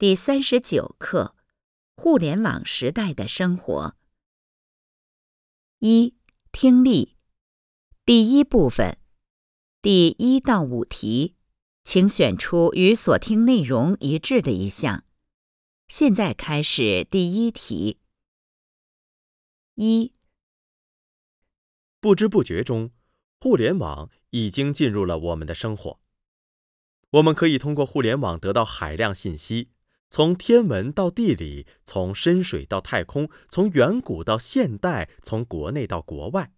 第三十九课：互联网时代的生活。一、听力。第一部分，第一到五题，请选出与所听内容一致的一项。现在开始第一题。一、不知不觉中，互联网已经进入了我们的生活。我们可以通过互联网得到海量信息。从天文到地理，从深水到太空，从远古到现代，从国内到国外，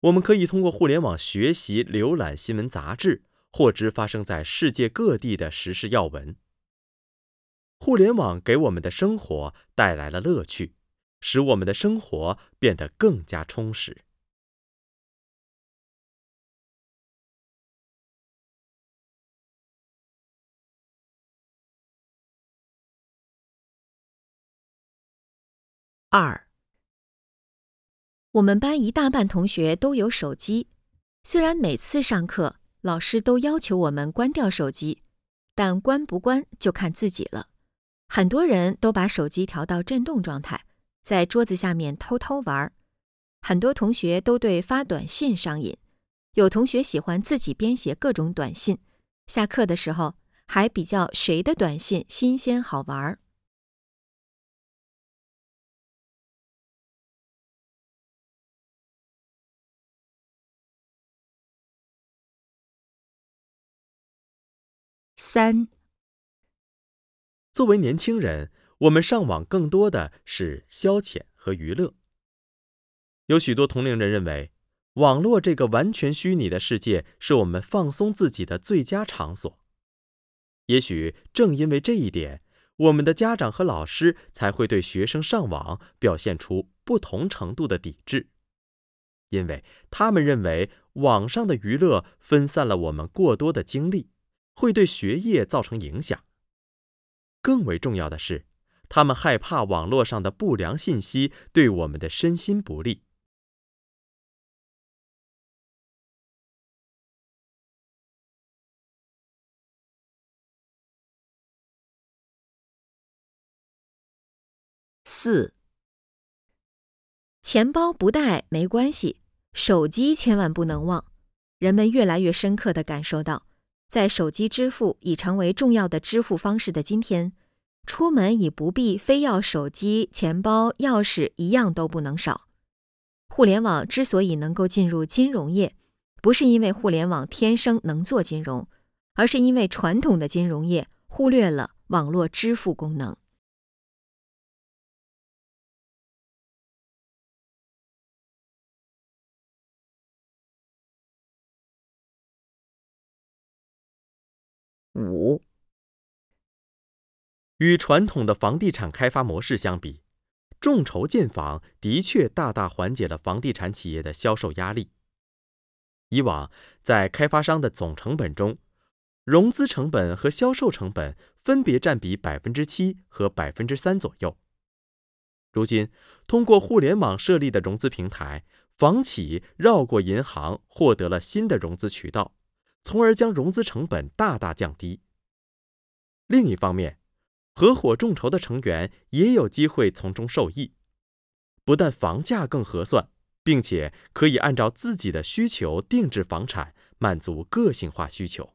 我们可以通过互联网学习、浏览新闻杂志，获知发生在世界各地的时事要闻。互联网给我们的生活带来了乐趣，使我们的生活变得更加充实。二，我们班一大半同学都有手机，虽然每次上课老师都要求我们关掉手机，但关不关就看自己了。很多人都把手机调到震动状态，在桌子下面偷偷玩。很多同学都对发短信上瘾，有同学喜欢自己编写各种短信，下课的时候还比较谁的短信新鲜好玩。三，作为年轻人，我们上网更多的是消遣和娱乐。有许多同龄人认为，网络这个完全虚拟的世界是我们放松自己的最佳场所。也许正因为这一点，我们的家长和老师才会对学生上网表现出不同程度的抵制，因为他们认为网上的娱乐分散了我们过多的精力。会对学业造成影响。更为重要的是，他们害怕网络上的不良信息对我们的身心不利。四，钱包不带没关系，手机千万不能忘。人们越来越深刻的感受到。在手机支付已成为重要的支付方式的今天，出门已不必非要手机、钱包、钥匙一样都不能少。互联网之所以能够进入金融业，不是因为互联网天生能做金融，而是因为传统的金融业忽略了网络支付功能。五，与传统的房地产开发模式相比，众筹建房的确大大缓解了房地产企业的销售压力。以往，在开发商的总成本中，融资成本和销售成本分别占比百分之七和百分之三左右。如今，通过互联网设立的融资平台，房企绕过银行，获得了新的融资渠道。从而将融资成本大大降低。另一方面，合伙众筹的成员也有机会从中受益，不但房价更合算，并且可以按照自己的需求定制房产，满足个性化需求。